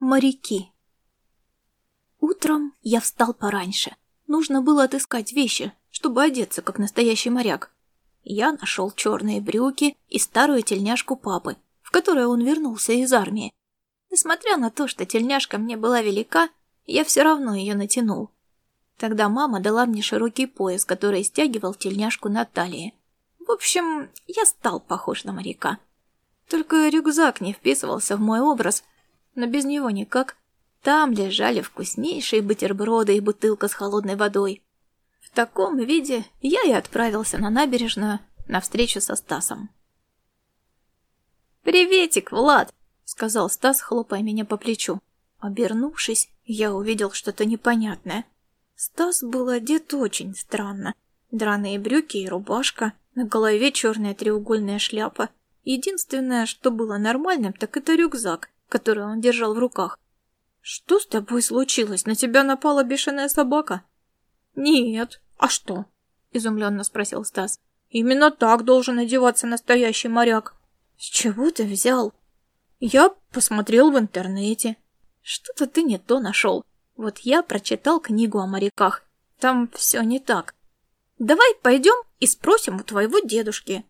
Моряки. Утром я встал пораньше. Нужно было отыскать вещи, чтобы одеться, как настоящий моряк. Я нашел черные брюки и старую тельняшку папы, в которой он вернулся из армии. Несмотря на то, что тельняшка мне была велика, я все равно ее натянул. Тогда мама дала мне широкий пояс, который стягивал тельняшку на талии. В общем, я стал похож на моряка. Только рюкзак не вписывался в мой образ, но без него никак. Там лежали вкуснейшие бутерброды и бутылка с холодной водой. В таком виде я и отправился на набережную на встречу со Стасом. «Приветик, Влад!» — сказал Стас, хлопая меня по плечу. Обернувшись, я увидел что-то непонятное. Стас был одет очень странно. Драные брюки и рубашка, на голове черная треугольная шляпа. Единственное, что было нормальным, так это рюкзак, который он держал в руках. «Что с тобой случилось? На тебя напала бешеная собака?» «Нет. А что?» — изумленно спросил Стас. «Именно так должен одеваться настоящий моряк». «С чего ты взял?» «Я посмотрел в интернете». «Что-то ты не то нашел. Вот я прочитал книгу о моряках. Там все не так. Давай пойдем и спросим у твоего дедушки».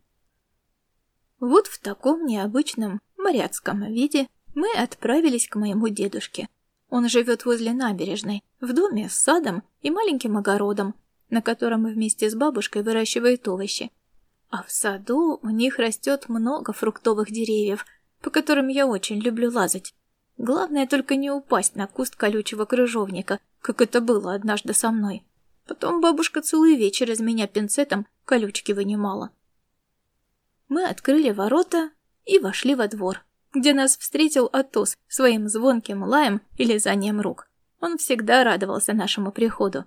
Вот в таком необычном моряцком виде мы отправились к моему дедушке. Он живет возле набережной, в доме с садом и маленьким огородом, на котором вместе с бабушкой выращивает овощи. А в саду у них растет много фруктовых деревьев, по которым я очень люблю лазать. Главное только не упасть на куст колючего крыжовника, как это было однажды со мной. Потом бабушка целый вечер из меня пинцетом колючки вынимала. Мы открыли ворота и вошли во двор где нас встретил Атос своим звонким лаем и лизанием рук. Он всегда радовался нашему приходу.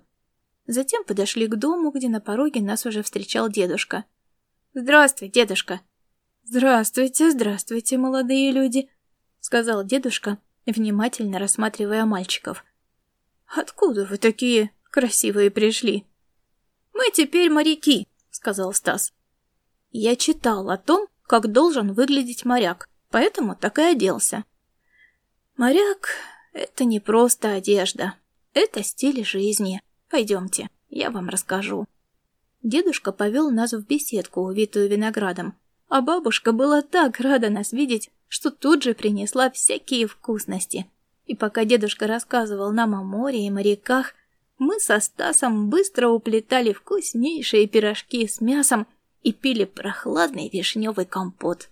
Затем подошли к дому, где на пороге нас уже встречал дедушка. «Здравствуй, дедушка!» «Здравствуйте, здравствуйте, молодые люди!» — сказал дедушка, внимательно рассматривая мальчиков. «Откуда вы такие красивые пришли?» «Мы теперь моряки», — сказал Стас. «Я читал о том, как должен выглядеть моряк поэтому так и оделся. Моряк — это не просто одежда, это стиль жизни. Пойдемте, я вам расскажу. Дедушка повел нас в беседку, увитую виноградом, а бабушка была так рада нас видеть, что тут же принесла всякие вкусности. И пока дедушка рассказывал нам о море и моряках, мы со Стасом быстро уплетали вкуснейшие пирожки с мясом и пили прохладный вишневый компот.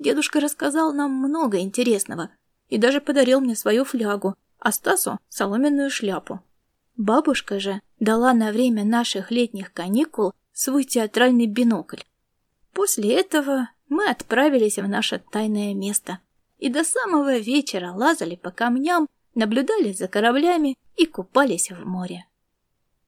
Дедушка рассказал нам много интересного и даже подарил мне свою флягу, а Стасу — соломенную шляпу. Бабушка же дала на время наших летних каникул свой театральный бинокль. После этого мы отправились в наше тайное место и до самого вечера лазали по камням, наблюдали за кораблями и купались в море.